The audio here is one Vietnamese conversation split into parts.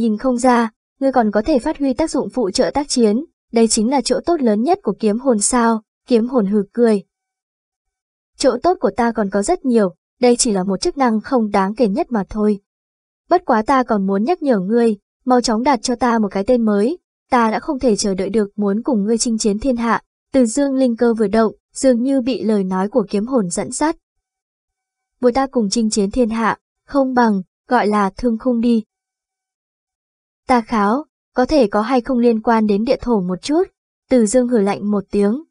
Nhìn không ra, ngươi còn có thể phát huy tác dụng phụ trợ tác chiến, đây chính là chỗ tốt lớn nhất của kiếm hồn sao, kiếm hồn hừ cười. Chỗ tốt của ta còn có rất nhiều, đây chỉ là một chức năng không đáng kể nhất mà thôi. Bất quá ta còn muốn nhắc nhở ngươi, mau chóng đặt cho ta một cái tên mới, ta đã không thể chờ đợi được muốn cùng ngươi chinh chiến thiên hạ, từ dương linh cơ vừa động, dường như bị lời nói của kiếm hồn dẫn dắt. vừa ta cùng chinh chiến thiên hạ, không bằng, gọi là thương khung đi. Ta kháo, có thể có hay không liên quan đến địa thổ một chút, từ dương hử lạnh một tiếng.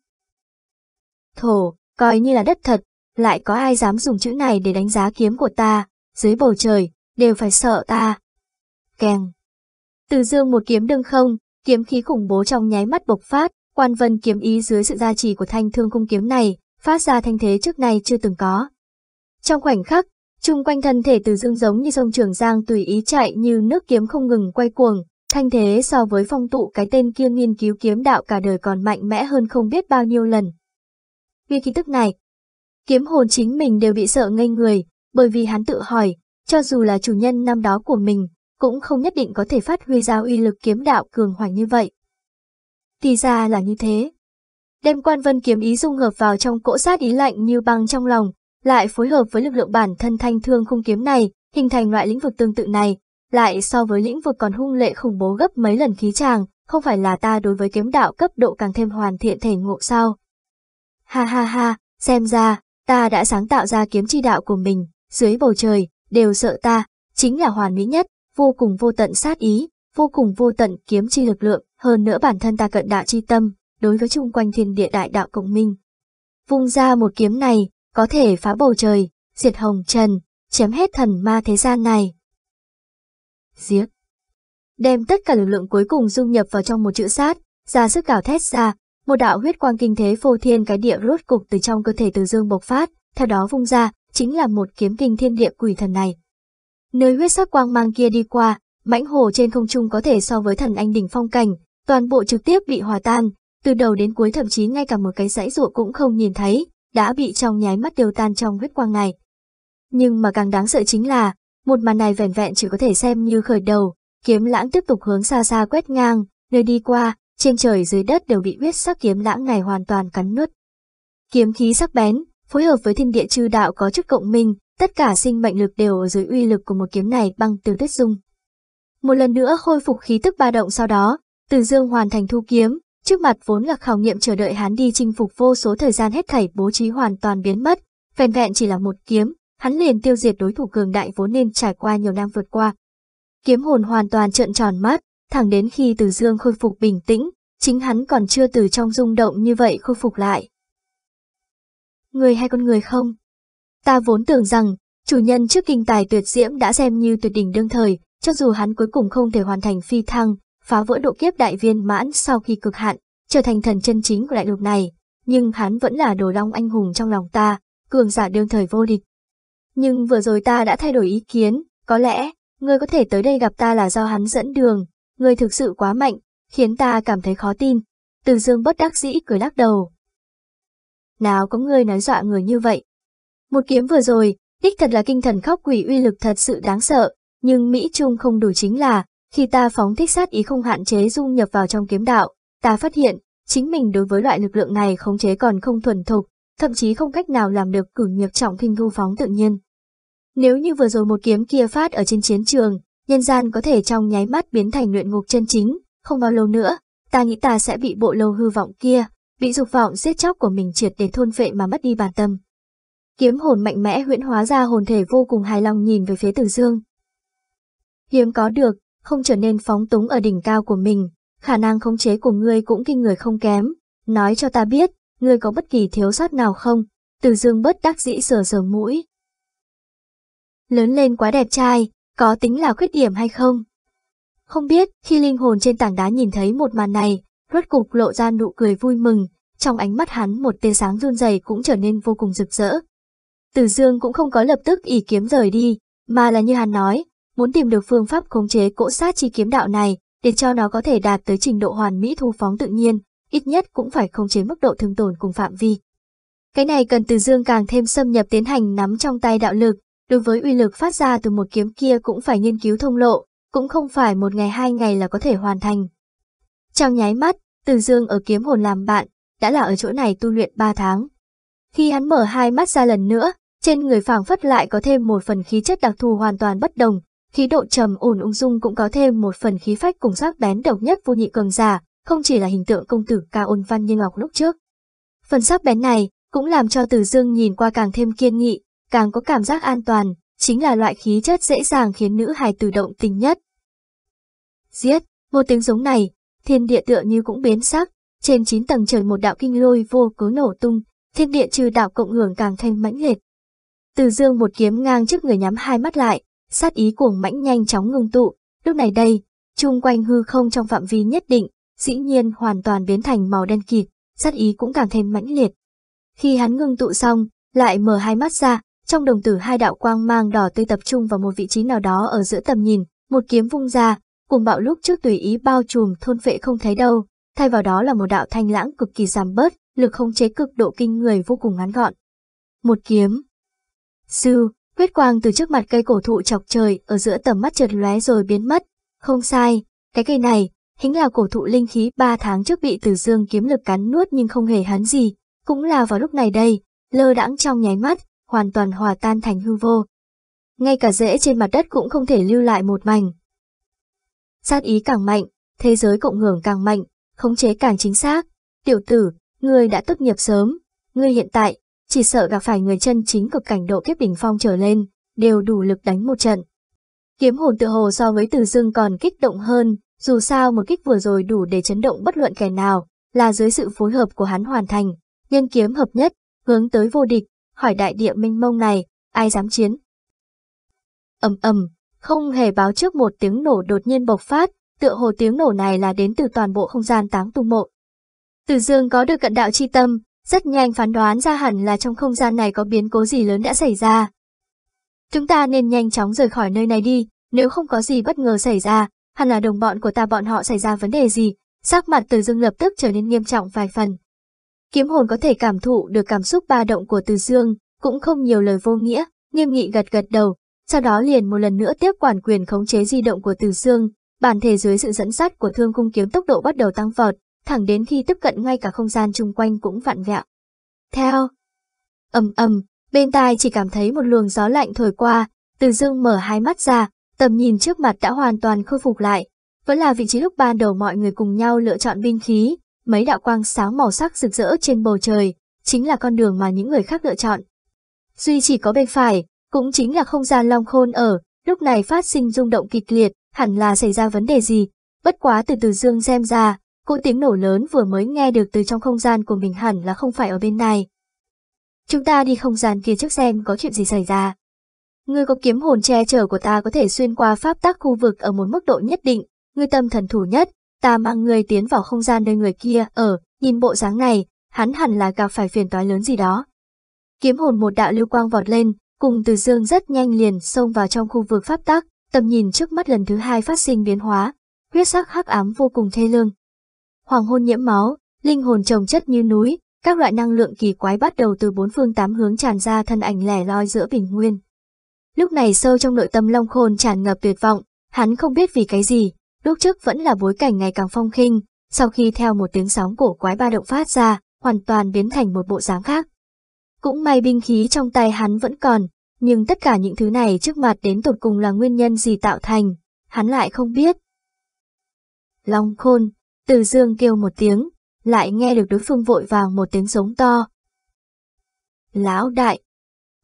Thổ, coi như là đất thật, lại có ai dám dùng chữ này để đánh giá kiếm của ta, dưới bầu trời, đều phải sợ ta. Kèng. Từ dương một kiếm đương không, kiếm khí khủng bố trong nháy mắt bộc phát, quan vân kiếm ý dưới sự gia trì của thanh thương cung kiếm này, phát ra thanh thế trước nay chưa từng có. Trong khoảnh khắc, chung quanh thân thể từ dương giống như sông Trường Giang tùy ý chạy như nước kiếm không ngừng quay cuồng, thanh thế so với phong tụ cái tên kia nghiên cứu kiếm đạo cả đời còn mạnh mẽ hơn không biết bao nhiêu lần. Vì khí tức này, kiếm hồn chính mình đều bị sợ ngây người, bởi vì hắn tự hỏi, cho dù là chủ nhân năm đó của mình, cũng không nhất định có thể phát huy ra uy lực kiếm đạo cường hoành như vậy. Thì ra là như thế. Đem quan vân kiếm ý dung hợp vào trong cỗ sát ý lạnh như băng trong lòng, lại phối hợp với lực lượng bản thân thanh thương khung kiếm này, hình thành loại lĩnh vực tương tự này, lại so với lĩnh vực còn hung lệ khủng bố gấp mấy lần khí tràng, không phải là ta đối với kiếm đạo cấp độ càng thêm hoàn thiện thể ngộ sao. Ha ha ha, xem ra, ta đã sáng tạo ra kiếm chi đạo của mình, dưới bầu trời, đều sợ ta, chính là hoàn mỹ nhất, vô cùng vô tận sát ý, vô cùng vô tận kiếm chi lực lượng, hơn nữa bản thân ta cận đạo chi tâm, đối với chung quanh thiên địa đại đạo cộng minh. Vung ra một kiếm này, có thể phá bầu trời, diệt hồng trần, chém hết thần ma thế gian này. Giết. Đem tất cả lực lượng cuối cùng dung nhập vào trong một chữ sát, ra sức cào thét ra, một đạo huyết quang kinh thế phô thiên cái địa rốt cục từ trong cơ thể từ dương bộc phát, theo đó vung ra, chính là một kiếm kinh thiên địa quỷ thần này. Nơi huyết sắc quang mang kia đi qua, mãnh hồ trên không trung có thể so với thần anh đỉnh phong cảnh, toàn bộ trực tiếp bị hòa tan, từ đầu đến cuối thậm chí ngay cả một cái dãy ruộng cũng không nhìn thấy, đã bị trong nháy mắt tiêu tan trong huyết quang này. Nhưng mà càng đáng sợ chính là, một màn này vẻn vẹn chỉ có thể xem như khởi đầu, kiếm lãng tiếp tục hướng xa xa quét ngang, nơi đi qua, trên trời dưới đất đều bị huyết sắc kiếm lãng này hoàn toàn cắn nuốt. Kiếm khí sắc bén, phối hợp với thiên địa chư đạo có chức cộng minh, tất cả sinh mệnh lực đều ở dưới uy lực của một kiếm này băng từ tuyết dung. Một lần nữa khôi phục khí tức ba động sau đó, Từ Dương hoàn thành thu kiếm, trước mặt vốn là khảo nghiệm chờ đợi hắn đi chinh phục vô số thời gian hết thảy bố trí hoàn toàn biến mất, vẹn vẹn chỉ là một kiếm, hắn liền tiêu diệt đối thủ cường đại vốn nên trải qua nhiều năm vượt qua. Kiếm hồn hoàn toàn trợn tròn mắt, thẳng đến khi Từ Dương khôi phục bình tĩnh, chính hắn còn chưa từ trong rung động như vậy khôi phục lại. Người hay con người không? Ta vốn tưởng rằng, chủ nhân trước kinh tài tuyệt diễm đã xem như tuyệt đỉnh đương thời, cho dù hắn cuối cùng không thể hoàn thành phi thăng, phá vỡ độ kiếp đại viên mãn sau khi cực hạn, trở thành thần chân chính của đại lục này, nhưng hắn vẫn là đồ long anh hùng trong lòng ta, cường giả đương thời vô địch. Nhưng vừa rồi ta đã thay đổi ý kiến, có lẽ, ngươi có thể tới đây gặp ta là do hắn dẫn đường, ngươi thực sự quá mạnh, khiến ta cảm thấy khó tin. Từ dương bất đắc dĩ cười lắc đầu. Nào có ngươi nói dọa người như vậy. Một kiếm vừa rồi, đích thật là kinh thần khóc quỷ uy lực thật sự đáng sợ, nhưng Mỹ Trung không đủ chính là, khi ta phóng thích sát ý không hạn chế dung nhập vào trong kiếm đạo, ta phát hiện, chính mình đối với loại lực lượng này khống chế còn không thuần thục, thậm chí không cách nào làm được cử nghiệp trọng kinh thu phóng tự nhiên. Nếu như vừa rồi một kiếm kia phát ở trên chiến trường, nhân gian có thể trong nháy mắt biến thành luyện ngục chân chính, không bao lâu nữa, ta nghĩ ta sẽ bị bộ lâu hư vọng kia, bị dục vọng giết chóc của mình triệt để thôn vệ mà mất đi bản tâm. Kiếm hồn mạnh mẽ huyễn hóa ra hồn thể vô cùng hài lòng nhìn về phía Tử Dương. Hiếm có được, không trở nên phóng túng ở đỉnh cao của mình, khả năng khống chế của ngươi cũng kinh người không kém, nói cho ta biết, ngươi có bất kỳ thiếu sót nào không? Từ Dương bất đắc dĩ sờ sờ mũi. Lớn lên quá đẹp trai, có tính là khuyết điểm hay không? Không biết, khi linh hồn trên tảng đá nhìn thấy một màn này, rốt cục lộ ra nụ cười vui mừng, trong ánh mắt hắn một tia sáng run rẩy cũng trở nên vô cùng rực rỡ. Từ Dương cũng không có lập tức ý kiếm rời đi, mà là như hắn nói, muốn tìm được phương pháp khống chế cỗ sát chi kiếm đạo này, để cho nó có thể đạt tới trình độ hoàn mỹ thu phóng tự nhiên, ít nhất cũng phải khống chế mức độ thương tổn cùng phạm vi. Cái này cần Từ Dương càng thêm xâm nhập tiến hành nắm trong tay đạo lực, đối với uy lực phát ra từ một kiếm kia cũng phải nghiên cứu thông lộ, cũng không phải một ngày hai ngày là có thể hoàn thành. Trong nháy mắt, Từ Dương ở kiếm hồn làm bạn, đã là ở chỗ này tu luyện 3 tháng. Khi hắn mở hai mắt ra lần nữa, trên người phảng phất lại có thêm một phần khí chất đặc thù hoàn toàn bất đồng, khí độ trầm ổn ung dung cũng có thêm một phần khí phách cùng sắc bén độc nhất vô nhị cường giả, không chỉ là hình tượng công tử ca ôn văn như ngọc lúc trước. Phần sắc bén này cũng làm cho Từ Dương nhìn qua càng thêm kiên nghị, càng có cảm giác an toàn, chính là loại khí chất dễ dàng khiến nữ hài tự động tình nhất. Giết, một tiếng giống này, thiên địa tựa như cũng biến sắc, trên 9 tầng trời một đạo kinh lôi vô cớ nổ tung, thiên địa trừ đạo cộng hưởng càng thêm mãnh liệt. Từ dương một kiếm ngang trước người nhắm hai mắt lại, sát ý cuồng mãnh nhanh chóng ngưng tụ, lúc này đây, chung quanh hư không trong phạm vi nhất định, dĩ nhiên hoàn toàn biến thành màu đen kịt, sát ý cũng càng thêm mãnh liệt. Khi hắn ngưng tụ xong, lại mở hai mắt ra, trong đồng tử hai đạo quang mang đỏ tươi tập trung vào một vị trí nào đó ở giữa tầm nhìn, một kiếm vung ra, cùng bạo lúc trước tùy ý bao trùm thôn phệ không thấy đâu, thay vào đó là một đạo thanh lãng cực kỳ giảm bớt, lực không chế cực độ kinh người vô cùng ngắn gọn. Một kiếm. Sư, huyết quang từ trước mặt cây cổ thụ chọc trời ở giữa tầm mắt chợt lóe rồi biến mất. Không sai, cái cây này, chính là cổ thụ linh khí ba tháng trước bị từ dương kiếm lực cắn nuốt nhưng không hề hắn gì, cũng là vào lúc này đây, lơ đãng trong nháy mắt, hoàn toàn hòa tan thành hư vô. Ngay cả rễ trên mặt đất cũng không thể lưu lại một mảnh. Sát ý càng mạnh, thế giới cộng hưởng càng mạnh, khống chế càng chính xác. Tiểu tử, ngươi đã tốt nghiệp sớm, ngươi hiện tại, chỉ sợ gặp phải người chân chính cực cảnh độ kiếp đỉnh phong trở lên, đều đủ lực đánh một trận. Kiếm hồn tự hồ so với từ dưng còn kích động hơn, dù sao một kích vừa rồi đủ để chấn động bất luận kẻ nào, là dưới sự phối hợp của hắn hoàn thành, nhân kiếm hợp nhất, hướng tới vô địch, hỏi đại địa minh mông này, ai dám chiến? ầm ầm, không hề báo trước một tiếng nổ đột nhiên bộc phát, tựa hồ tiếng nổ này là đến từ toàn bộ không gian táng tung mộ. Từ dương có được cận đạo chi tâm, rất nhanh phán đoán ra hẳn là trong không gian này có biến cố gì lớn đã xảy ra. Chúng ta nên nhanh chóng rời khỏi nơi này đi, nếu không có gì bất ngờ xảy ra, hẳn là đồng bọn của ta bọn họ xảy ra vấn đề gì, sắc mặt từ dương lập tức trở nên nghiêm trọng vài phần. Kiếm hồn có thể cảm thụ được cảm xúc ba động của từ dương, cũng không nhiều lời vô nghĩa, nghiêm nghị gật gật đầu, sau đó liền một lần nữa tiếp quản quyền khống chế di động của từ dương, bản thể dưới sự dẫn dắt của thương cung kiếm tốc độ bắt đầu tăng vọt, thẳng đến khi tiếp cận ngay cả không gian chung quanh cũng vặn vẹo. Theo, ầm ầm, bên tai chỉ cảm thấy một luồng gió lạnh thổi qua, từ dương mở hai mắt ra, tầm nhìn trước mặt đã hoàn toàn khôi phục lại. Vẫn là vị trí lúc ban đầu mọi người cùng nhau lựa chọn binh khí, mấy đạo quang sáng màu sắc rực rỡ trên bầu trời, chính là con đường mà những người khác lựa chọn. Duy chỉ có bên phải, cũng chính là không gian long khôn ở, lúc này phát sinh rung động kịch liệt, hẳn là xảy ra vấn đề gì. Bất quá từ từ dương xem ra, cô tiếng nổ lớn vừa mới nghe được từ trong không gian của mình hẳn là không phải ở bên này. Chúng ta đi không gian kia trước xem có chuyện gì xảy ra. Ngươi có kiếm hồn che chở của ta có thể xuyên qua pháp tắc khu vực ở một mức độ nhất định, ngươi tâm thần thủ nhất, ta mang ngươi tiến vào không gian nơi người kia ở, nhìn bộ dáng này, hắn hẳn là gặp phải phiền toái lớn gì đó. Kiếm hồn một đạo lưu quang vọt lên, cùng từ dương rất nhanh liền xông vào trong khu vực pháp tắc, tầm nhìn trước mắt lần thứ hai phát sinh biến hóa, huyết sắc hắc ám vô cùng thê lương. Hoàng hôn nhiễm máu, linh hồn trồng chất như núi, các loại năng lượng kỳ quái bắt đầu từ bốn phương tám hướng tràn ra thân ảnh lẻ loi giữa bình nguyên. Lúc này sâu trong nội tâm Long Khôn tràn ngập tuyệt vọng, hắn không biết vì cái gì, lúc trước vẫn là bối cảnh ngày càng phong khinh, sau khi theo một tiếng sóng cổ quái ba động phát ra, hoàn toàn biến thành một bộ dáng khác. Cũng may binh khí trong tay hắn vẫn còn, nhưng tất cả những thứ này trước mặt đến tột cùng là nguyên nhân gì tạo thành, hắn lại không biết. Long khôn, từ dương kêu một tiếng, lại nghe được đối phương vội vàng một tiếng giống to. Lão đại,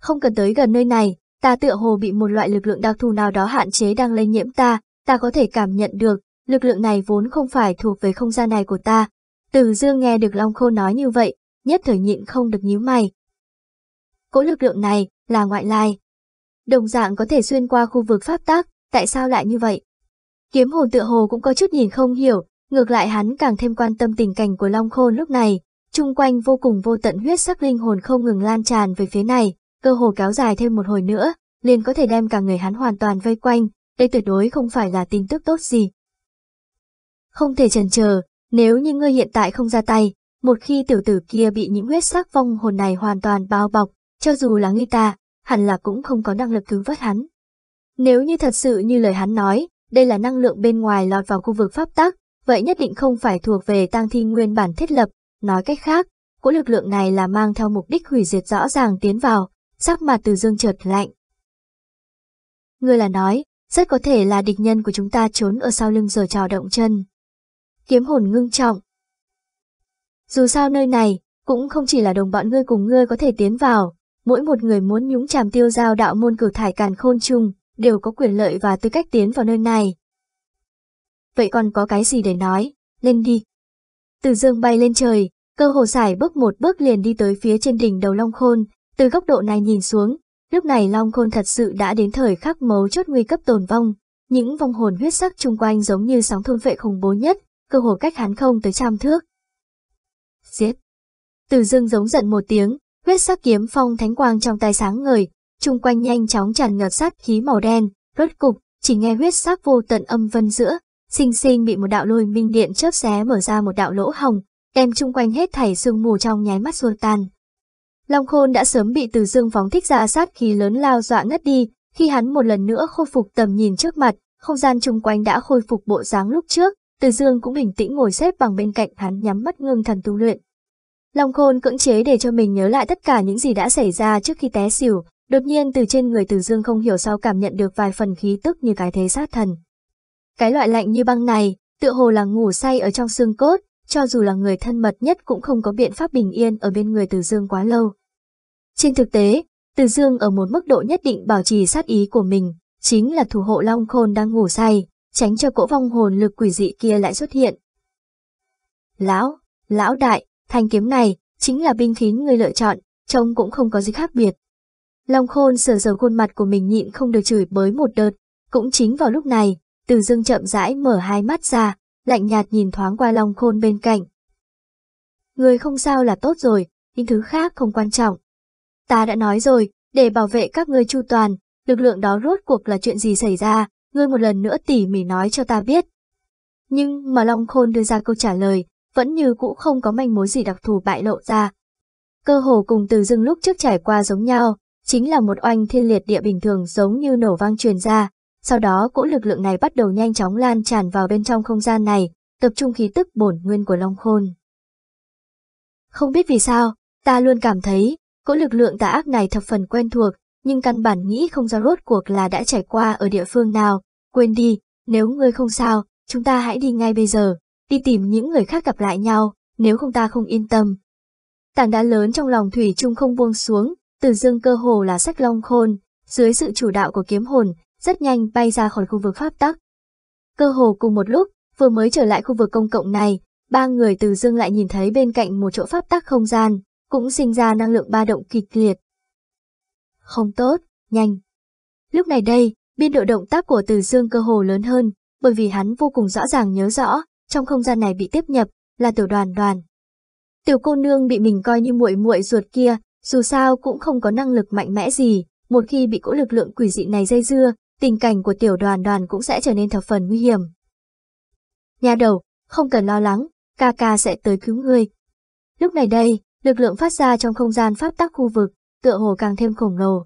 không cần tới gần nơi này, ta tựa hồ bị một loại lực lượng đặc thù nào đó hạn chế đang lây nhiễm ta, ta có thể cảm nhận được, lực lượng này vốn không phải thuộc về không gian này của ta. Từ dương nghe được Long Khôn nói như vậy, nhất thời nhịn không được nhíu mày. Cỗ lực lượng này là ngoại lai. Đồng dạng có thể xuyên qua khu vực pháp tác, tại sao lại như vậy? Kiếm hồn tựa hồ cũng có chút nhìn không hiểu, ngược lại hắn càng thêm quan tâm tình cảnh của Long Khôn lúc này, chung quanh vô cùng vô tận huyết sắc linh hồn không ngừng lan tràn về phía này, cơ hồ kéo dài thêm một hồi nữa, liền có thể đem cả người hắn hoàn toàn vây quanh, đây tuyệt đối không phải là tin tức tốt gì. Không thể chần chờ, nếu như ngươi hiện tại không ra tay, một khi tiểu tử kia bị những huyết sắc vong hồn này hoàn toàn bao bọc, cho dù là ngươi ta, hẳn là cũng không có năng lực cứu vớt hắn. Nếu như thật sự như lời hắn nói, đây là năng lượng bên ngoài lọt vào khu vực pháp tắc, vậy nhất định không phải thuộc về tang thi nguyên bản thiết lập, nói cách khác, cỗ lực lượng này là mang theo mục đích hủy diệt rõ ràng tiến vào, sắc mặt từ dương chợt lạnh. Người là nói, rất có thể là địch nhân của chúng ta trốn ở sau lưng giờ trò động chân. Kiếm hồn ngưng trọng. Dù sao nơi này, cũng không chỉ là đồng bọn ngươi cùng ngươi có thể tiến vào, mỗi một người muốn nhúng chàm tiêu giao đạo môn cửu thải càn khôn chung, đều có quyền lợi và tư cách tiến vào nơi này. Vậy còn có cái gì để nói, lên đi. Từ dương bay lên trời, cơ hồ giải bước một bước liền đi tới phía trên đỉnh đầu Long Khôn, từ góc độ này nhìn xuống, lúc này Long Khôn thật sự đã đến thời khắc mấu chốt nguy cấp tồn vong, những vong hồn huyết sắc chung quanh giống như sóng thôn vệ khủng bố nhất, cơ hồ cách hắn không tới trăm thước. Giết! Từ dương giống giận một tiếng, huyết sắc kiếm phong thánh quang trong tay sáng ngời, chung quanh nhanh chóng tràn ngập sát khí màu đen, rốt cục, chỉ nghe huyết sắc vô tận âm vân giữa, sinh sinh bị một đạo lôi minh điện chớp xé mở ra một đạo lỗ hồng, đem chung quanh hết thảy sương mù trong nháy mắt xua tan. Long Khôn đã sớm bị Từ Dương phóng thích ra sát khí lớn lao dọa ngất đi, khi hắn một lần nữa khôi phục tầm nhìn trước mặt, không gian chung quanh đã khôi phục bộ dáng lúc trước, Từ Dương cũng bình tĩnh ngồi xếp bằng bên cạnh hắn nhắm mắt ngưng thần tu luyện. Long Khôn cưỡng chế để cho mình nhớ lại tất cả những gì đã xảy ra trước khi té xỉu, đột nhiên từ trên người Từ Dương không hiểu sao cảm nhận được vài phần khí tức như cái thế sát thần. Cái loại lạnh như băng này, tựa hồ là ngủ say ở trong xương cốt, cho dù là người thân mật nhất cũng không có biện pháp bình yên ở bên người Từ Dương quá lâu. Trên thực tế, Từ Dương ở một mức độ nhất định bảo trì sát ý của mình, chính là thủ hộ Long Khôn đang ngủ say, tránh cho cỗ vong hồn lực quỷ dị kia lại xuất hiện. Lão, lão đại, thanh kiếm này, chính là binh khí người lựa chọn, trông cũng không có gì khác biệt. Long Khôn sờ sờ khuôn mặt của mình nhịn không được chửi bới một đợt, cũng chính vào lúc này, từ Dương chậm rãi mở hai mắt ra, lạnh nhạt nhìn thoáng qua Long Khôn bên cạnh. Người không sao là tốt rồi, những thứ khác không quan trọng. Ta đã nói rồi, để bảo vệ các ngươi chu toàn, lực lượng đó rốt cuộc là chuyện gì xảy ra, ngươi một lần nữa tỉ mỉ nói cho ta biết. Nhưng mà Long Khôn đưa ra câu trả lời, vẫn như cũ không có manh mối gì đặc thù bại lộ ra. Cơ hồ cùng từ dưng lúc trước trải qua giống nhau, chính là một oanh thiên liệt địa bình thường giống như nổ vang truyền ra, sau đó cỗ lực lượng này bắt đầu nhanh chóng lan tràn vào bên trong không gian này, tập trung khí tức bổn nguyên của Long Khôn. Không biết vì sao, ta luôn cảm thấy, cỗ lực lượng tà ác này thập phần quen thuộc, nhưng căn bản nghĩ không ra rốt cuộc là đã trải qua ở địa phương nào, quên đi, nếu ngươi không sao, chúng ta hãy đi ngay bây giờ, đi tìm những người khác gặp lại nhau, nếu không ta không yên tâm. Tảng đá lớn trong lòng Thủy Trung không buông xuống, từ dương cơ hồ là sách long khôn, dưới sự chủ đạo của kiếm hồn, rất nhanh bay ra khỏi khu vực pháp tắc. Cơ hồ cùng một lúc, vừa mới trở lại khu vực công cộng này, ba người từ dương lại nhìn thấy bên cạnh một chỗ pháp tắc không gian, cũng sinh ra năng lượng ba động kịch liệt. Không tốt, nhanh. Lúc này đây, biên độ động tác của từ dương cơ hồ lớn hơn, bởi vì hắn vô cùng rõ ràng nhớ rõ, trong không gian này bị tiếp nhập, là tiểu đoàn đoàn. Tiểu cô nương bị mình coi như muội muội ruột kia, dù sao cũng không có năng lực mạnh mẽ gì, một khi bị cỗ lực lượng quỷ dị này dây dưa, tình cảnh của tiểu đoàn đoàn cũng sẽ trở nên thập phần nguy hiểm. Nhà đầu, không cần lo lắng, ca ca sẽ tới cứu ngươi. Lúc này đây, lực lượng phát ra trong không gian pháp tắc khu vực, tựa hồ càng thêm khổng lồ.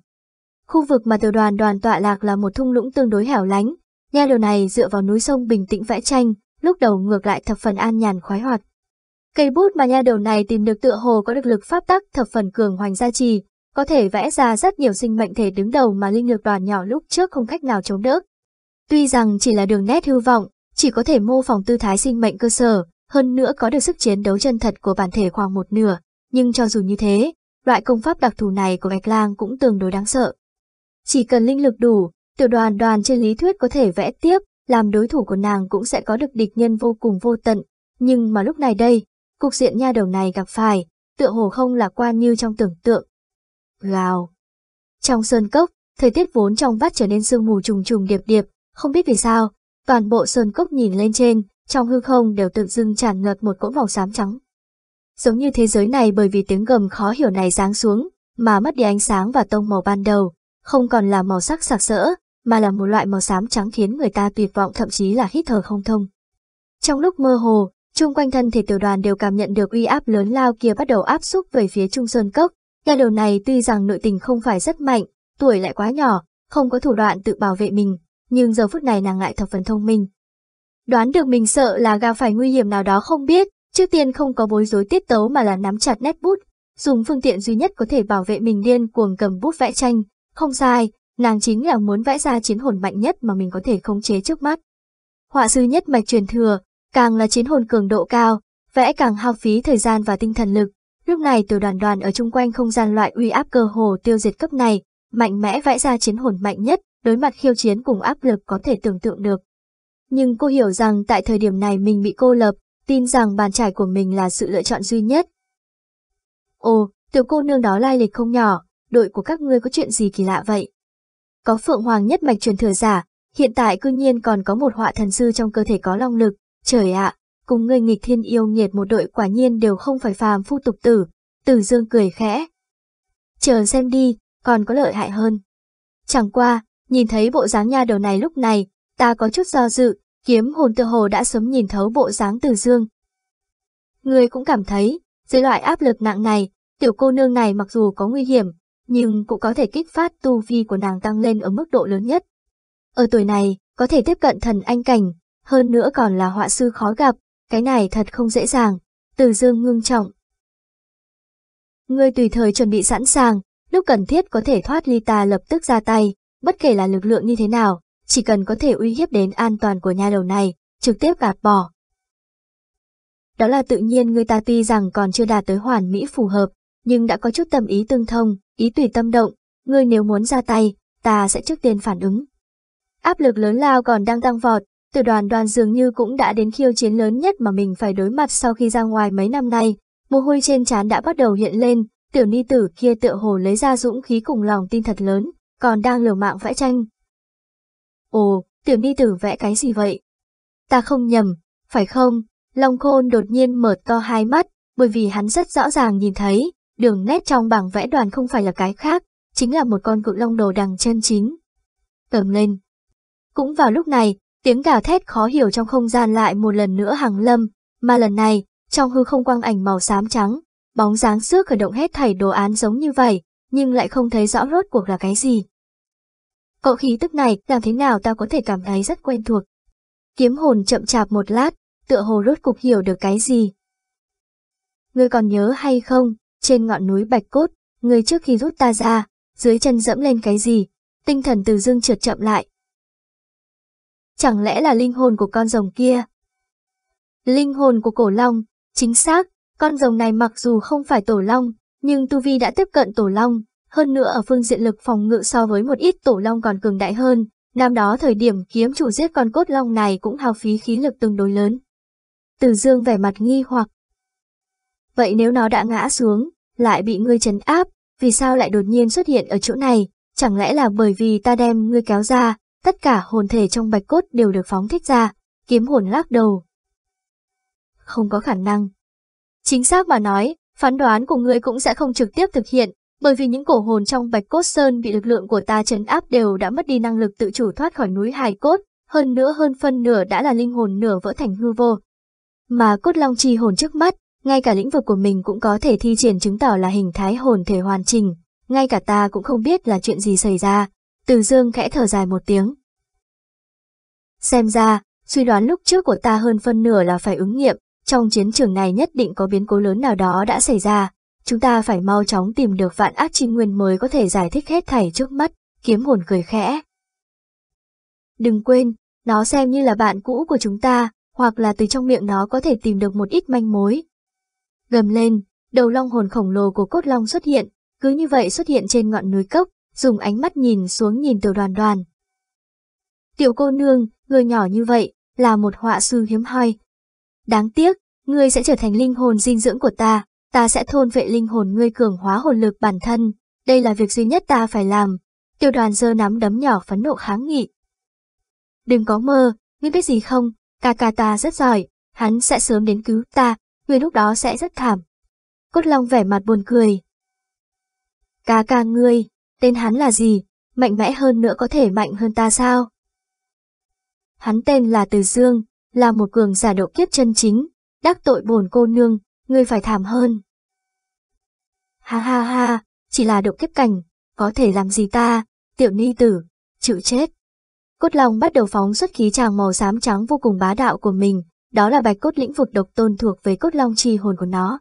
Khu vực mà tiểu đoàn đoàn tọa lạc là một thung lũng tương đối hẻo lánh, nhà đầu này dựa vào núi sông bình tĩnh vẽ tranh, lúc đầu ngược lại thập phần an nhàn khoái hoạt. Cây bút mà nha đầu này tìm được tựa hồ có được lực pháp tắc thập phần cường hoành gia trì, có thể vẽ ra rất nhiều sinh mệnh thể đứng đầu mà linh lực đoàn nhỏ lúc trước không cách nào chống đỡ. Tuy rằng chỉ là đường nét hư vọng, chỉ có thể mô phỏng tư thái sinh mệnh cơ sở, hơn nữa có được sức chiến đấu chân thật của bản thể khoảng một nửa, nhưng cho dù như thế, loại công pháp đặc thù này của Bạch Lang cũng tương đối đáng sợ. Chỉ cần linh lực đủ, tiểu đoàn đoàn trên lý thuyết có thể vẽ tiếp, làm đối thủ của nàng cũng sẽ có được địch nhân vô cùng vô tận, nhưng mà lúc này đây, cục diện nha đầu này gặp phải, tựa hồ không lạc quan như trong tưởng tượng. Gào. Trong sơn cốc, thời tiết vốn trong vắt trở nên sương mù trùng trùng điệp điệp, không biết vì sao, toàn bộ sơn cốc nhìn lên trên, trong hư không đều tự dưng tràn ngập một cỗ màu xám trắng. Giống như thế giới này bởi vì tiếng gầm khó hiểu này giáng xuống, mà mất đi ánh sáng và tông màu ban đầu, không còn là màu sắc sặc sỡ, mà là một loại màu xám trắng khiến người ta tuyệt vọng thậm chí là hít thở không thông. Trong lúc mơ hồ, chung quanh thân thể tiểu đoàn đều cảm nhận được uy áp lớn lao kia bắt đầu áp xúc về phía Trung Sơn Cốc. Nhà đầu này tuy rằng nội tình không phải rất mạnh, tuổi lại quá nhỏ, không có thủ đoạn tự bảo vệ mình, nhưng giờ phút này nàng ngại thập phần thông minh. Đoán được mình sợ là gặp phải nguy hiểm nào đó không biết, trước tiên không có bối rối tiết tấu mà là nắm chặt nét bút, dùng phương tiện duy nhất có thể bảo vệ mình điên cuồng cầm bút vẽ tranh, không sai, nàng chính là muốn vẽ ra chiến hồn mạnh nhất mà mình có thể khống chế trước mắt. Họa sư nhất mạch truyền thừa, càng là chiến hồn cường độ cao, vẽ càng hao phí thời gian và tinh thần lực. Lúc này tiểu đoàn đoàn ở chung quanh không gian loại uy áp cơ hồ tiêu diệt cấp này, mạnh mẽ vẽ ra chiến hồn mạnh nhất, đối mặt khiêu chiến cùng áp lực có thể tưởng tượng được. Nhưng cô hiểu rằng tại thời điểm này mình bị cô lập, tin rằng bàn trải của mình là sự lựa chọn duy nhất. Ồ, tiểu cô nương đó lai lịch không nhỏ, đội của các ngươi có chuyện gì kỳ lạ vậy? Có phượng hoàng nhất mạch truyền thừa giả, hiện tại cư nhiên còn có một họa thần sư trong cơ thể có long lực, trời ạ, cùng ngươi nghịch thiên yêu nghiệt một đội quả nhiên đều không phải phàm phu tục tử, tử dương cười khẽ. Chờ xem đi, còn có lợi hại hơn. Chẳng qua, nhìn thấy bộ dáng nha đầu này lúc này, ta có chút do dự, kiếm hồn tự hồ đã sớm nhìn thấu bộ dáng tử dương. Ngươi cũng cảm thấy, dưới loại áp lực nặng này, tiểu cô nương này mặc dù có nguy hiểm, nhưng cũng có thể kích phát tu vi của nàng tăng lên ở mức độ lớn nhất. Ở tuổi này, có thể tiếp cận thần anh cảnh, hơn nữa còn là họa sư khó gặp, cái này thật không dễ dàng. Từ dương ngưng trọng. Ngươi tùy thời chuẩn bị sẵn sàng, lúc cần thiết có thể thoát ly ta lập tức ra tay, bất kể là lực lượng như thế nào, chỉ cần có thể uy hiếp đến an toàn của nhà đầu này, trực tiếp gạt bỏ. Đó là tự nhiên người ta tuy rằng còn chưa đạt tới hoàn mỹ phù hợp, nhưng đã có chút tâm ý tương thông, ý tùy tâm động, ngươi nếu muốn ra tay, ta sẽ trước tiên phản ứng. Áp lực lớn lao còn đang tăng vọt, từ đoàn đoàn dường như cũng đã đến khiêu chiến lớn nhất mà mình phải đối mặt sau khi ra ngoài mấy năm nay. Mồ hôi trên trán đã bắt đầu hiện lên, tiểu ni tử kia tựa hồ lấy ra dũng khí cùng lòng tin thật lớn, còn đang liều mạng vẽ tranh. Ồ, tiểu ni tử vẽ cái gì vậy? Ta không nhầm, phải không? Long khôn đột nhiên mở to hai mắt, bởi vì hắn rất rõ ràng nhìn thấy, đường nét trong bảng vẽ đoàn không phải là cái khác, chính là một con cự long đồ đằng chân chính. Tầm lên. Cũng vào lúc này, tiếng gào thét khó hiểu trong không gian lại một lần nữa hàng lâm, mà lần này, trong hư không quang ảnh màu xám trắng, bóng dáng xước khởi động hết thảy đồ án giống như vậy, nhưng lại không thấy rõ rốt cuộc là cái gì. Cậu khí tức này làm thế nào ta có thể cảm thấy rất quen thuộc. Kiếm hồn chậm chạp một lát, tựa hồ rốt cục hiểu được cái gì. Ngươi còn nhớ hay không, trên ngọn núi Bạch Cốt, ngươi trước khi rút ta ra, dưới chân dẫm lên cái gì, tinh thần từ dương trượt chậm lại. Chẳng lẽ là linh hồn của con rồng kia? Linh hồn của cổ long, chính xác, con rồng này mặc dù không phải tổ long, nhưng Tu Vi đã tiếp cận tổ long, hơn nữa ở phương diện lực phòng ngự so với một ít tổ long còn cường đại hơn. Năm đó thời điểm kiếm chủ giết con cốt long này cũng hao phí khí lực tương đối lớn. Từ dương vẻ mặt nghi hoặc. Vậy nếu nó đã ngã xuống, lại bị ngươi chấn áp, vì sao lại đột nhiên xuất hiện ở chỗ này? Chẳng lẽ là bởi vì ta đem ngươi kéo ra, tất cả hồn thể trong bạch cốt đều được phóng thích ra, kiếm hồn lắc đầu. Không có khả năng. Chính xác mà nói, phán đoán của ngươi cũng sẽ không trực tiếp thực hiện, bởi vì những cổ hồn trong bạch cốt sơn bị lực lượng của ta chấn áp đều đã mất đi năng lực tự chủ thoát khỏi núi hài cốt, hơn nữa hơn phân nửa đã là linh hồn nửa vỡ thành hư vô. Mà cốt long chi hồn trước mắt, ngay cả lĩnh vực của mình cũng có thể thi triển chứng tỏ là hình thái hồn thể hoàn chỉnh, ngay cả ta cũng không biết là chuyện gì xảy ra. Từ dương khẽ thở dài một tiếng. Xem ra, suy đoán lúc trước của ta hơn phân nửa là phải ứng nghiệm, trong chiến trường này nhất định có biến cố lớn nào đó đã xảy ra. Chúng ta phải mau chóng tìm được vạn ác chi nguyên mới có thể giải thích hết thảy trước mắt, kiếm hồn cười khẽ. Đừng quên, nó xem như là bạn cũ của chúng ta, hoặc là từ trong miệng nó có thể tìm được một ít manh mối. Gầm lên, đầu long hồn khổng lồ của cốt long xuất hiện, cứ như vậy xuất hiện trên ngọn núi cốc, dùng ánh mắt nhìn xuống nhìn tiểu đoàn đoàn. Tiểu cô nương, người nhỏ như vậy, là một họa sư hiếm hoi. Đáng tiếc, ngươi sẽ trở thành linh hồn dinh dưỡng của ta, ta sẽ thôn vệ linh hồn ngươi cường hóa hồn lực bản thân, đây là việc duy nhất ta phải làm. Tiểu đoàn giơ nắm đấm nhỏ phấn nộ kháng nghị. Đừng có mơ, ngươi biết gì không, ca ca ta rất giỏi, hắn sẽ sớm đến cứu ta, người lúc đó sẽ rất thảm. Cốt Long vẻ mặt buồn cười. Ca ca ngươi, tên hắn là gì, mạnh mẽ hơn nữa có thể mạnh hơn ta sao? Hắn tên là Từ Dương, là một cường giả độ kiếp chân chính, đắc tội bổn cô nương, ngươi phải thảm hơn. Ha ha ha, chỉ là độ kiếp cảnh, có thể làm gì ta, tiểu ni tử, chịu chết. Cốt Long bắt đầu phóng xuất khí tràng màu xám trắng vô cùng bá đạo của mình, đó là bạch cốt lĩnh vực độc tôn thuộc về cốt long chi hồn của nó.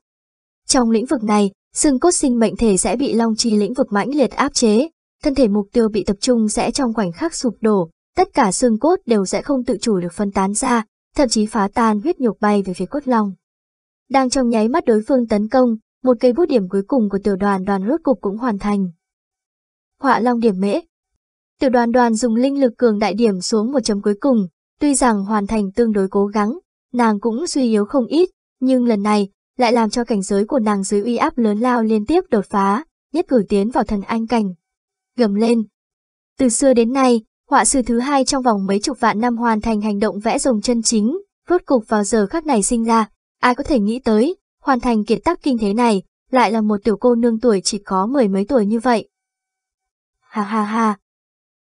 Trong lĩnh vực này, xương cốt sinh mệnh thể sẽ bị long chi lĩnh vực mãnh liệt áp chế, thân thể mục tiêu bị tập trung sẽ trong khoảnh khắc sụp đổ, tất cả xương cốt đều sẽ không tự chủ được phân tán ra, thậm chí phá tan huyết nhục bay về phía cốt long. Đang trong nháy mắt đối phương tấn công, một cây bút điểm cuối cùng của tiểu đoàn đoàn rốt cục cũng hoàn thành. Họa long điểm mễ Tiểu đoàn đoàn dùng linh lực cường đại điểm xuống một chấm cuối cùng, tuy rằng hoàn thành tương đối cố gắng, nàng cũng suy yếu không ít, nhưng lần này lại làm cho cảnh giới của nàng dưới uy áp lớn lao liên tiếp đột phá, nhất cử tiến vào thần anh cảnh. Gầm lên. Từ xưa đến nay, họa sư thứ hai trong vòng mấy chục vạn năm hoàn thành hành động vẽ rồng chân chính, rốt cục vào giờ khắc này sinh ra, ai có thể nghĩ tới, hoàn thành kiệt tác kinh thế này, lại là một tiểu cô nương tuổi chỉ có mười mấy tuổi như vậy. Ha ha ha.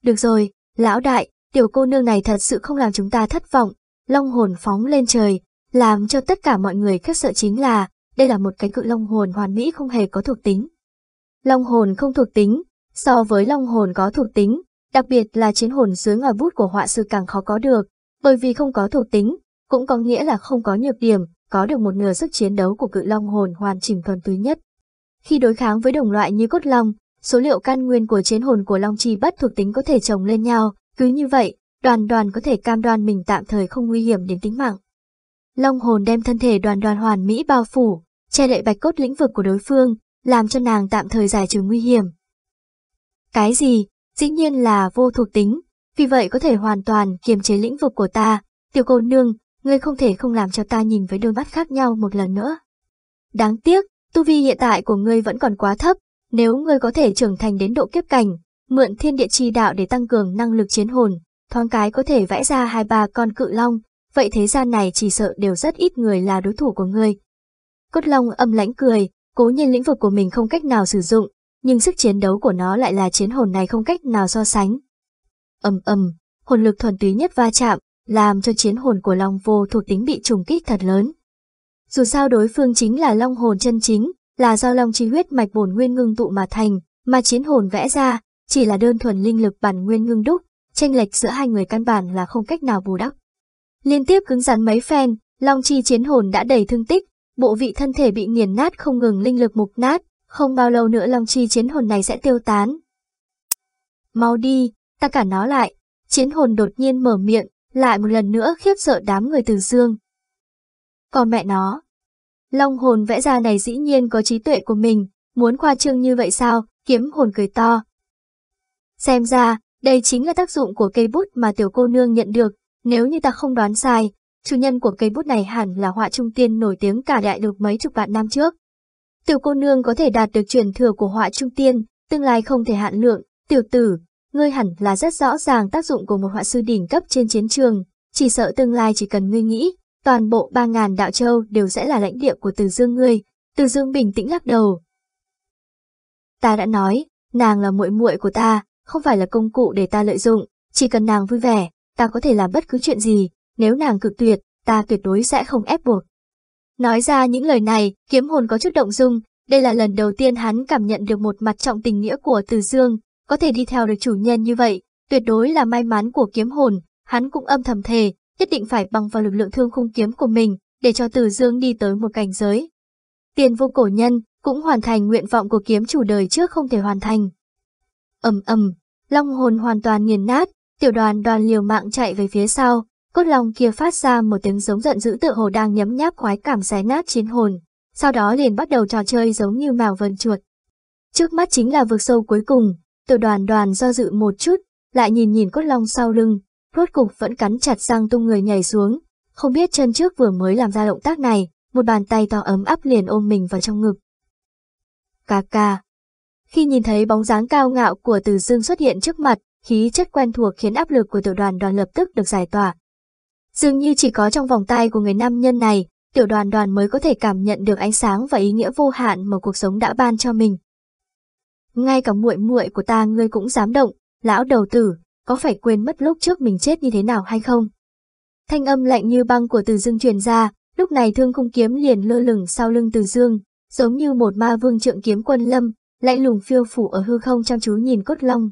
Được rồi, lão đại, tiểu cô nương này thật sự không làm chúng ta thất vọng, long hồn phóng lên trời, làm cho tất cả mọi người khiếp sợ chính là, đây là một cái cự long hồn hoàn mỹ không hề có thuộc tính. Long hồn không thuộc tính, so với long hồn có thuộc tính, đặc biệt là chiến hồn dưới ngòi bút của họa sư càng khó có được, bởi vì không có thuộc tính, cũng có nghĩa là không có nhược điểm, có được một nửa sức chiến đấu của cự long hồn hoàn chỉnh thuần túy nhất. Khi đối kháng với đồng loại như cốt long, số liệu căn nguyên của chiến hồn của long chi bất thuộc tính có thể chồng lên nhau, cứ như vậy, đoàn đoàn có thể cam đoan mình tạm thời không nguy hiểm đến tính mạng. Long hồn đem thân thể đoàn đoàn hoàn mỹ bao phủ, che đậy bạch cốt lĩnh vực của đối phương, làm cho nàng tạm thời giải trừ nguy hiểm. Cái gì? Dĩ nhiên là vô thuộc tính, vì vậy có thể hoàn toàn kiềm chế lĩnh vực của ta. Tiểu cô nương, ngươi không thể không làm cho ta nhìn với đôi mắt khác nhau một lần nữa. Đáng tiếc, tu vi hiện tại của ngươi vẫn còn quá thấp, nếu ngươi có thể trưởng thành đến độ kiếp cảnh, mượn thiên địa chi đạo để tăng cường năng lực chiến hồn, thoáng cái có thể vẽ ra hai ba con cự long, vậy thế gian này chỉ sợ đều rất ít người là đối thủ của ngươi. Cốt long âm lãnh cười, cố nhiên lĩnh vực của mình không cách nào sử dụng, nhưng sức chiến đấu của nó lại là chiến hồn này không cách nào so sánh. ầm ầm, hồn lực thuần túy nhất va chạm, làm cho chiến hồn của long vô thuộc tính bị trùng kích thật lớn. Dù sao đối phương chính là long hồn chân chính, là do long chi huyết mạch bổn nguyên ngưng tụ mà thành, mà chiến hồn vẽ ra, chỉ là đơn thuần linh lực bản nguyên ngưng đúc, tranh lệch giữa hai người căn bản là không cách nào bù đắp. Liên tiếp cứng rắn mấy phen, long chi chiến hồn đã đầy thương tích, bộ vị thân thể bị nghiền nát không ngừng linh lực mục nát, không bao lâu nữa long chi chiến hồn này sẽ tiêu tán. Mau đi, ta cả nó lại, chiến hồn đột nhiên mở miệng, lại một lần nữa khiếp sợ đám người từ dương. Còn mẹ nó, long hồn vẽ ra này dĩ nhiên có trí tuệ của mình, muốn khoa trương như vậy sao, kiếm hồn cười to. Xem ra, đây chính là tác dụng của cây bút mà tiểu cô nương nhận được, nếu như ta không đoán sai, chủ nhân của cây bút này hẳn là họa trung tiên nổi tiếng cả đại lục mấy chục vạn năm trước. Tiểu cô nương có thể đạt được truyền thừa của họa trung tiên, tương lai không thể hạn lượng, tiểu tử, ngươi hẳn là rất rõ ràng tác dụng của một họa sư đỉnh cấp trên chiến trường, chỉ sợ tương lai chỉ cần ngươi nghĩ, toàn bộ ba ngàn đạo châu đều sẽ là lãnh địa của Từ Dương ngươi. Từ Dương bình tĩnh lắc đầu. Ta đã nói, nàng là muội muội của ta, không phải là công cụ để ta lợi dụng, chỉ cần nàng vui vẻ, ta có thể làm bất cứ chuyện gì, nếu nàng cực tuyệt, ta tuyệt đối sẽ không ép buộc. Nói ra những lời này, kiếm hồn có chút động dung, đây là lần đầu tiên hắn cảm nhận được một mặt trọng tình nghĩa của Từ Dương, có thể đi theo được chủ nhân như vậy, tuyệt đối là may mắn của kiếm hồn, hắn cũng âm thầm thề, nhất định phải bằng vào lực lượng thương khung kiếm của mình, để cho Từ Dương đi tới một cảnh giới. Tiền vô cổ nhân, cũng hoàn thành nguyện vọng của kiếm chủ đời trước không thể hoàn thành. ầm ầm, long hồn hoàn toàn nghiền nát, tiểu đoàn đoàn liều mạng chạy về phía sau, cốt long kia phát ra một tiếng giống giận dữ tự hồ đang nhấm nháp khoái cảm xé nát chiến hồn, sau đó liền bắt đầu trò chơi giống như mèo vần chuột. Trước mắt chính là vực sâu cuối cùng, tiểu đoàn đoàn do dự một chút, lại nhìn nhìn cốt long sau lưng, rốt cục vẫn cắn chặt răng tung người nhảy xuống, không biết chân trước vừa mới làm ra động tác này, một bàn tay to ấm áp liền ôm mình vào trong ngực. Cà ca. Khi nhìn thấy bóng dáng cao ngạo của Từ Dương xuất hiện trước mặt, khí chất quen thuộc khiến áp lực của tiểu đoàn đoàn lập tức được giải tỏa. Dường như chỉ có trong vòng tay của người nam nhân này, tiểu đoàn đoàn mới có thể cảm nhận được ánh sáng và ý nghĩa vô hạn mà cuộc sống đã ban cho mình. Ngay cả muội muội của ta ngươi cũng dám động, lão đầu tử, có phải quên mất lúc trước mình chết như thế nào hay không? Thanh âm lạnh như băng của Từ Dương truyền ra, lúc này thương khung kiếm liền lơ lửng sau lưng Từ Dương, giống như một ma vương trượng kiếm quân lâm, lạnh lùng phiêu phủ ở hư không chăm chú nhìn cốt long.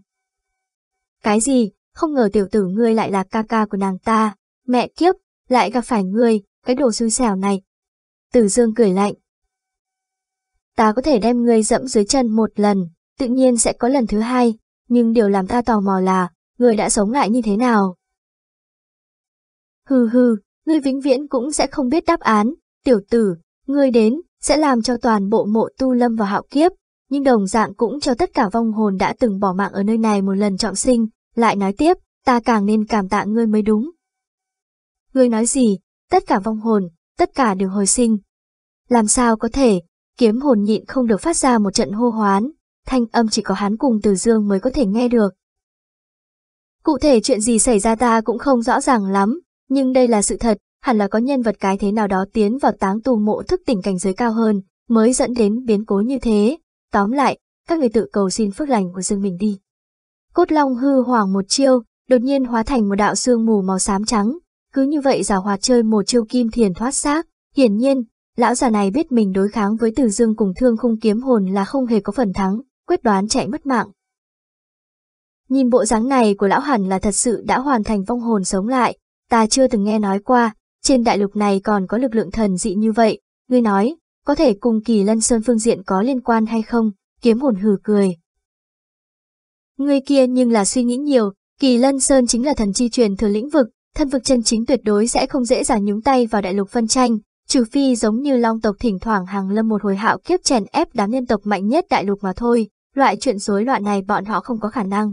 Cái gì? không ngờ tiểu tử ngươi lại là ca ca của nàng ta, mẹ kiếp, lại gặp phải ngươi, cái đồ xui xẻo này. Tử Dương cười lạnh. Ta có thể đem ngươi dẫm dưới chân một lần, tự nhiên sẽ có lần thứ hai, nhưng điều làm ta tò mò là, ngươi đã sống lại như thế nào? Hừ hừ, ngươi vĩnh viễn cũng sẽ không biết đáp án, tiểu tử, ngươi đến, sẽ làm cho toàn bộ mộ tu lâm vào hạo kiếp, nhưng đồng dạng cũng cho tất cả vong hồn đã từng bỏ mạng ở nơi này một lần trọng sinh, lại nói tiếp, ta càng nên cảm tạ ngươi mới đúng. Ngươi nói gì, tất cả vong hồn, tất cả đều hồi sinh. Làm sao có thể, kiếm hồn nhịn không được phát ra một trận hô hoán, thanh âm chỉ có hắn cùng Từ Dương mới có thể nghe được. Cụ thể chuyện gì xảy ra ta cũng không rõ ràng lắm, nhưng đây là sự thật, hẳn là có nhân vật cái thế nào đó tiến vào táng tù mộ thức tỉnh cảnh giới cao hơn, mới dẫn đến biến cố như thế. Tóm lại, các người tự cầu xin phước lành của riêng mình đi. Cốt long hư hoàng một chiêu, đột nhiên hóa thành một đạo sương mù màu xám trắng, cứ như vậy giả hoạt chơi một chiêu kim thiền thoát xác. Hiển nhiên, lão già này biết mình đối kháng với Từ Dương cùng Thương Khung kiếm hồn là không hề có phần thắng, quyết đoán chạy mất mạng. Nhìn bộ dáng này của lão hẳn là thật sự đã hoàn thành vong hồn sống lại, ta chưa từng nghe nói qua, trên đại lục này còn có lực lượng thần dị như vậy, ngươi nói, có thể cùng kỳ lân sơn phương diện có liên quan hay không, kiếm hồn hừ cười. Ngươi kia nhưng là suy nghĩ nhiều, kỳ lân sơn chính là thần chi truyền thừa lĩnh vực, thân vực chân chính tuyệt đối sẽ không dễ dàng nhúng tay vào đại lục phân tranh, trừ phi giống như long tộc thỉnh thoảng hàng lâm một hồi hạo kiếp chèn ép đám nhân tộc mạnh nhất đại lục mà thôi, loại chuyện rối loạn này bọn họ không có khả năng.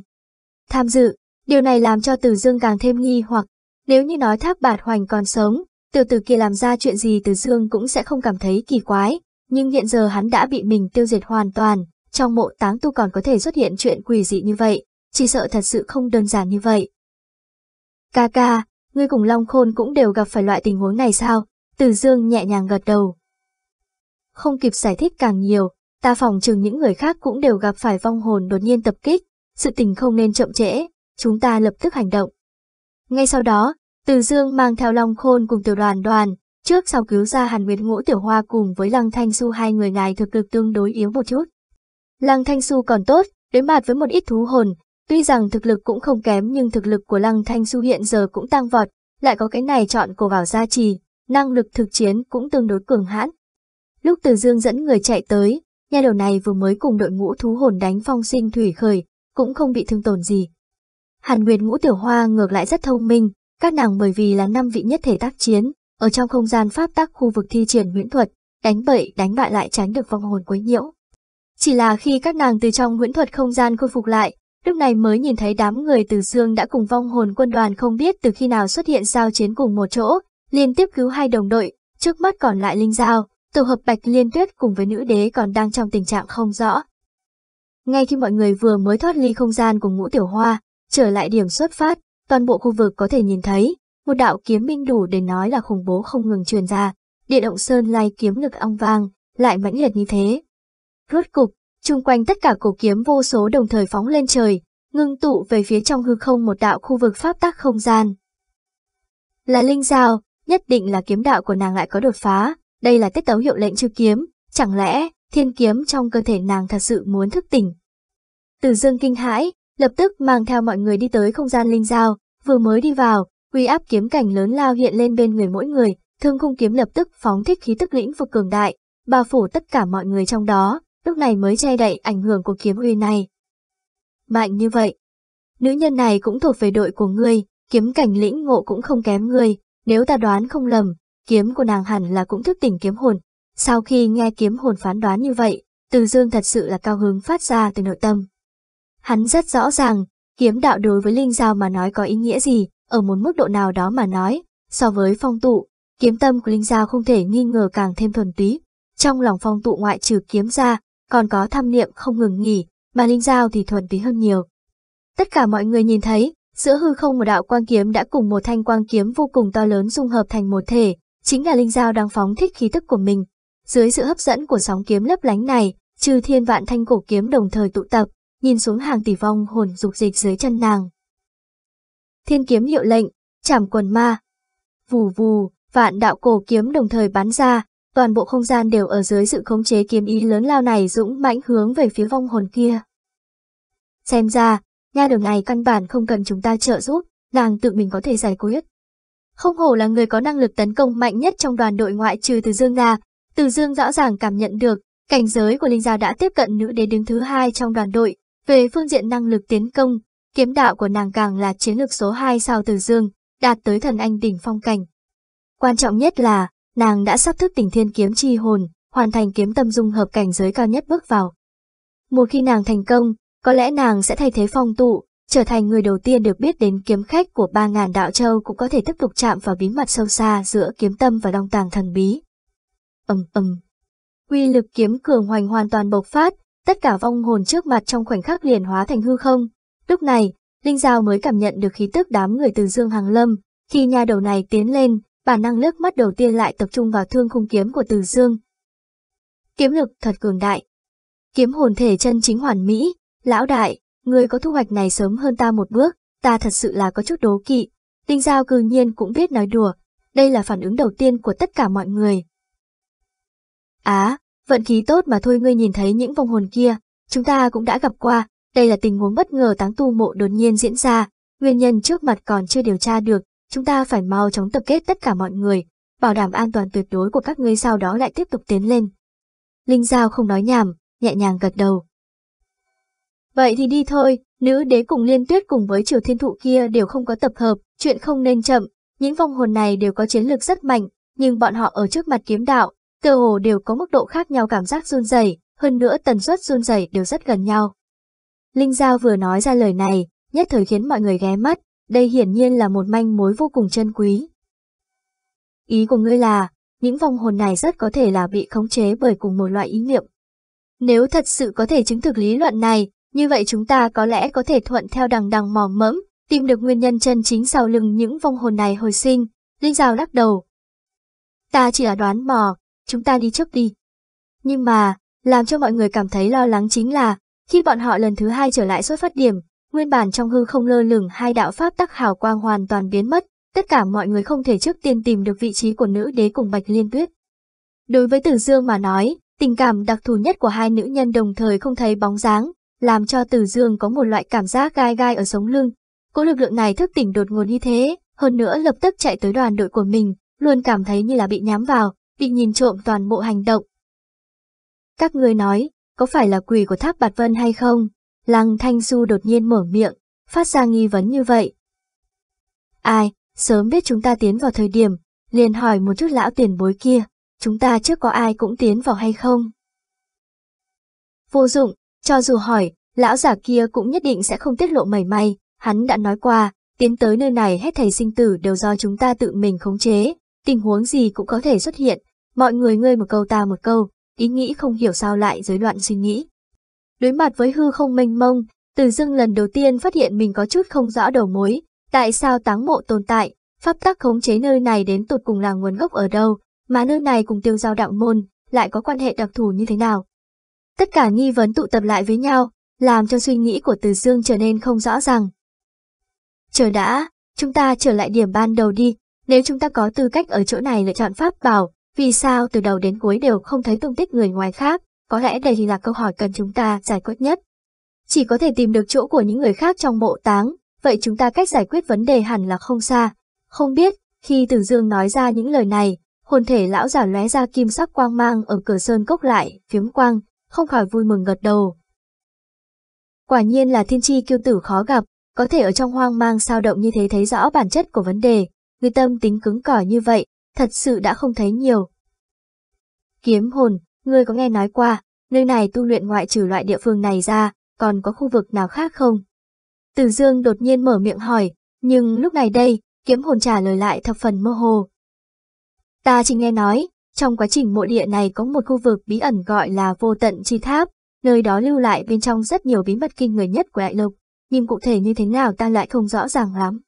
Tham dự, điều này làm cho Từ Dương càng thêm nghi hoặc, nếu như nói thác bạt hoành còn sống, tiểu tử kia làm ra chuyện gì Từ Dương cũng sẽ không cảm thấy kỳ quái, nhưng hiện giờ hắn đã bị mình tiêu diệt hoàn toàn, trong mộ táng tu còn có thể xuất hiện chuyện quỷ dị như vậy, chỉ sợ thật sự không đơn giản như vậy. Ca ca, ngươi cùng Long Khôn cũng đều gặp phải loại tình huống này sao? Từ Dương nhẹ nhàng gật đầu. Không kịp giải thích càng nhiều, ta phòng chừng những người khác cũng đều gặp phải vong hồn đột nhiên tập kích, sự tình không nên chậm trễ, chúng ta lập tức hành động. Ngay sau đó, từ Dương mang theo Long Khôn cùng tiểu đoàn đoàn, trước sau cứu ra Hàn Nguyệt Ngũ Tiểu Hoa cùng với Lăng Thanh Xu hai người này thực lực tương đối yếu một chút. Lăng Thanh Xu còn tốt, đối mặt với một ít thú hồn, tuy rằng thực lực cũng không kém nhưng thực lực của Lăng Thanh Xu hiện giờ cũng tăng vọt, lại có cái này chọn cổ vào gia trì, năng lực thực chiến cũng tương đối cường hãn. Lúc Từ Dương dẫn người chạy tới, nhà đầu này vừa mới cùng đội ngũ thú hồn đánh phong sinh thủy khởi, cũng không bị thương tổn gì. Hàn Nguyệt ngũ tiểu hoa ngược lại rất thông minh, các nàng bởi vì là năm vị nhất thể tác chiến, ở trong không gian pháp tác khu vực thi triển huyễn thuật, đánh bậy đánh bại lại tránh được vong hồn quấy nhiễu. Chỉ là khi các nàng từ trong huyễn thuật không gian khôi phục lại, lúc này mới nhìn thấy đám người từ xương đã cùng vong hồn quân đoàn không biết từ khi nào xuất hiện giao chiến cùng một chỗ, liên tiếp cứu hai đồng đội, trước mắt còn lại Linh Giao, tổ hợp Bạch Liên Tuyết cùng với nữ đế còn đang trong tình trạng không rõ. Ngay khi mọi người vừa mới thoát ly không gian cùng ngũ tiểu hoa, trở lại điểm xuất phát, toàn bộ khu vực có thể nhìn thấy, một đạo kiếm minh đủ để nói là khủng bố không ngừng truyền ra, địa động sơn lai kiếm lực ong vang, lại mãnh liệt như thế. Rốt cục, chung quanh tất cả cổ kiếm vô số đồng thời phóng lên trời, ngưng tụ về phía trong hư không một đạo khu vực pháp tắc không gian. Là Linh Giao, nhất định là kiếm đạo của nàng lại có đột phá, đây là tiết tấu hiệu lệnh chư kiếm, chẳng lẽ thiên kiếm trong cơ thể nàng thật sự muốn thức tỉnh. Từ dương kinh hãi, lập tức mang theo mọi người đi tới không gian linh giao, vừa mới đi vào, uy áp kiếm cảnh lớn lao hiện lên bên người mỗi người, thương khung kiếm lập tức phóng thích khí tức lĩnh vực cường đại, bao phủ tất cả mọi người trong đó, lúc này mới che đậy ảnh hưởng của kiếm uy này. Mạnh như vậy, nữ nhân này cũng thuộc về đội của ngươi, kiếm cảnh lĩnh ngộ cũng không kém ngươi, nếu ta đoán không lầm, kiếm của nàng hẳn là cũng thức tỉnh kiếm hồn. Sau khi nghe kiếm hồn phán đoán như vậy, Từ Dương thật sự là cao hứng phát ra từ nội tâm. Hắn rất rõ ràng, kiếm đạo đối với Linh Giao mà nói có ý nghĩa gì, ở một mức độ nào đó mà nói, so với phong tụ, kiếm tâm của Linh Giao không thể nghi ngờ càng thêm thuần túy. Trong lòng phong tụ ngoại trừ kiếm ra, còn có tham niệm không ngừng nghỉ, mà Linh Giao thì thuần túy hơn nhiều. Tất cả mọi người nhìn thấy, Giữa hư không một đạo quang kiếm đã cùng một thanh quang kiếm vô cùng to lớn dung hợp thành một thể, chính là linh giao đang phóng thích khí tức của mình. Dưới sự hấp dẫn của sóng kiếm lấp lánh này, trừ thiên vạn thanh cổ kiếm đồng thời tụ tập, nhìn xuống hàng tỷ vong hồn dục dịch dưới chân nàng. Thiên kiếm hiệu lệnh, chảm quần ma. Vù vù, vạn đạo cổ kiếm đồng thời bắn ra, toàn bộ không gian đều ở dưới sự khống chế kiếm ý lớn lao này dũng mãnh hướng về phía vong hồn kia. Xem ra, nha đường này căn bản không cần chúng ta trợ giúp, nàng tự mình có thể giải quyết. Không hổ là người có năng lực tấn công mạnh nhất trong đoàn đội ngoại trừ Từ Dương ra, Từ Dương rõ ràng cảm nhận được, cảnh giới của Linh Giao đã tiếp cận nữ đế đứng thứ hai trong đoàn đội, về phương diện năng lực tiến công, kiếm đạo của nàng càng là chiến lược số 2 sau Từ Dương, đạt tới thần anh đỉnh phong cảnh. Quan trọng nhất là, nàng đã sắp thức tỉnh thiên kiếm chi hồn, hoàn thành kiếm tâm dung hợp cảnh giới cao nhất bước vào. Một khi nàng thành công, có lẽ nàng sẽ thay thế phong tụ, trở thành người đầu tiên được biết đến kiếm khách của 3.000 đạo châu cũng có thể tiếp tục chạm vào bí mật sâu xa giữa kiếm tâm và long tàng thần bí. ầm ầm, Quy lực kiếm cường hoành hoàn toàn bộc phát, tất cả vong hồn trước mặt trong khoảnh khắc liền hóa thành hư không. Lúc này, Linh Giao mới cảm nhận được khí tức đám người từ Dương Hàng Lâm, khi nhà đầu này tiến lên, bản năng lướt mắt đầu tiên lại tập trung vào thương khung kiếm của Từ Dương. Kiếm lực thật cường đại. Kiếm hồn thể chân chính hoàn mỹ, lão đại, người có thu hoạch này sớm hơn ta một bước, ta thật sự là có chút đố kỵ. Linh Giao cư nhiên cũng biết nói đùa, đây là phản ứng đầu tiên của tất cả mọi người. Á, vận khí tốt mà thôi ngươi nhìn thấy những vong hồn kia, chúng ta cũng đã gặp qua, đây là tình huống bất ngờ táng tu mộ đột nhiên diễn ra, nguyên nhân trước mặt còn chưa điều tra được, chúng ta phải mau chóng tập kết tất cả mọi người, bảo đảm an toàn tuyệt đối của các ngươi sau đó lại tiếp tục tiến lên. Linh Giao không nói nhảm, nhẹ nhàng gật đầu. Vậy thì đi thôi, nữ đế cùng liên tuyết cùng với triều thiên thụ kia đều không có tập hợp, chuyện không nên chậm, những vong hồn này đều có chiến lược rất mạnh, nhưng bọn họ ở trước mặt kiếm đạo, cơ hồ đều có mức độ khác nhau cảm giác run rẩy, hơn nữa tần suất run rẩy đều rất gần nhau. Linh Giao vừa nói ra lời này, nhất thời khiến mọi người ghé mắt, đây hiển nhiên là một manh mối vô cùng chân quý. Ý của ngươi là, những vong hồn này rất có thể là bị khống chế bởi cùng một loại ý niệm. Nếu thật sự có thể chứng thực lý luận này, như vậy chúng ta có lẽ có thể thuận theo đằng đằng mò mẫm, tìm được nguyên nhân chân chính sau lưng những vong hồn này hồi sinh. Linh Giao lắc đầu. Ta chỉ là đoán mò, chúng ta đi trước đi. Nhưng mà, làm cho mọi người cảm thấy lo lắng chính là, khi bọn họ lần thứ hai trở lại xuất phát điểm, nguyên bản trong hư không lơ lửng hai đạo pháp tắc hào quang hoàn toàn biến mất, tất cả mọi người không thể trước tiên tìm được vị trí của nữ đế cùng Bạch Liên Tuyết. Đối với Tử Dương mà nói, tình cảm đặc thù nhất của hai nữ nhân đồng thời không thấy bóng dáng, làm cho Tử Dương có một loại cảm giác gai gai ở sống lưng. Cố lực lượng này thức tỉnh đột ngột như thế, hơn nữa lập tức chạy tới đoàn đội của mình, luôn cảm thấy như là bị nhắm vào, bị nhìn trộm toàn bộ hành động. Các người nói, có phải là quỷ của tháp Bạt Vân hay không? Lăng Thanh Du đột nhiên mở miệng, phát ra nghi vấn như vậy. Ai, sớm biết chúng ta tiến vào thời điểm, liền hỏi một chút lão tiền bối kia, chúng ta trước có ai cũng tiến vào hay không? Vô dụng, cho dù hỏi, lão giả kia cũng nhất định sẽ không tiết lộ mảy may, hắn đã nói qua, tiến tới nơi này hết thầy sinh tử đều do chúng ta tự mình khống chế, tình huống gì cũng có thể xuất hiện, mọi người ngươi một câu ta một câu, ý nghĩ không hiểu sao lại rối loạn suy nghĩ. Đối mặt với hư không mênh mông, Từ dưng lần đầu tiên phát hiện mình có chút không rõ đầu mối, tại sao táng mộ tồn tại, pháp tắc khống chế nơi này đến tụt cùng là nguồn gốc ở đâu, mà nơi này cùng tiêu giao đạo môn, lại có quan hệ đặc thù như thế nào. Tất cả nghi vấn tụ tập lại với nhau, làm cho suy nghĩ của Từ Dương trở nên không rõ ràng. Chờ đã, chúng ta trở lại điểm ban đầu đi, nếu chúng ta có tư cách ở chỗ này lựa chọn pháp bảo, vì sao từ đầu đến cuối đều không thấy tung tích người ngoài khác, có lẽ đây là câu hỏi cần chúng ta giải quyết nhất. Chỉ có thể tìm được chỗ của những người khác trong mộ táng, vậy chúng ta cách giải quyết vấn đề hẳn là không xa. Không biết, khi Tử Dương nói ra những lời này, hồn thể lão giả lóe ra kim sắc quang mang ở cửa sơn cốc lại, phiếm quang, không khỏi vui mừng gật đầu. Quả nhiên là thiên tri kiêu tử khó gặp, có thể ở trong hoang mang sao động như thế thấy rõ bản chất của vấn đề, người tâm tính cứng cỏi như vậy, thật sự đã không thấy nhiều. Kiếm hồn, ngươi có nghe nói qua, nơi này tu luyện ngoại trừ loại địa phương này ra, còn có khu vực nào khác không? Từ dương đột nhiên mở miệng hỏi, nhưng lúc này đây, kiếm hồn trả lời lại thập phần mơ hồ. Ta chỉ nghe nói, trong quá trình mộ địa này có một khu vực bí ẩn gọi là vô tận chi tháp, nơi đó lưu lại bên trong rất nhiều bí mật kinh người nhất của đại lục, nhưng cụ thể như thế nào ta lại không rõ ràng lắm.